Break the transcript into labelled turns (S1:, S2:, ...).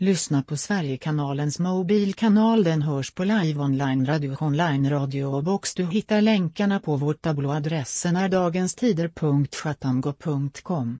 S1: Lyssna på Sverigekanalens mobilkanal. Den hörs på live online radio online radio och box. Du hittar länkarna på vår tablåadressen är dagenstider.chatango.com